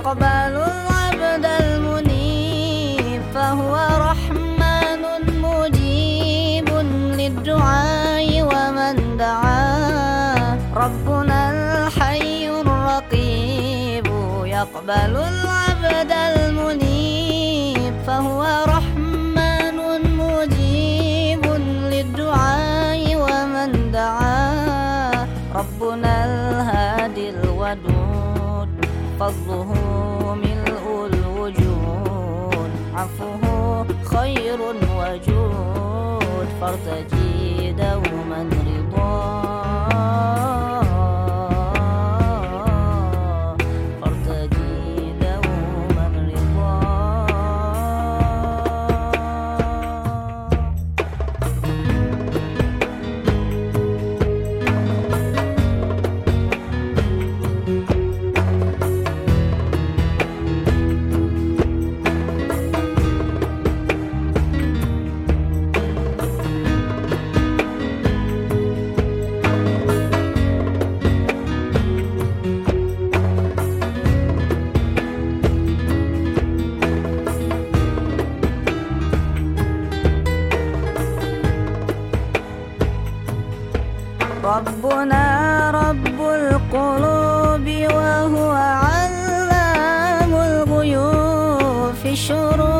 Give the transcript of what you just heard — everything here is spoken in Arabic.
يقبل العبد المنيب فهو رحمن مجيب للدعاء ومن دعا. ربنا الحي الرقيب يقبل العبد المنيب فهو رحمن عفوه خير وجود فارتجي دوما ربنا رب القلوب وهو علام الغيوب في الشروق.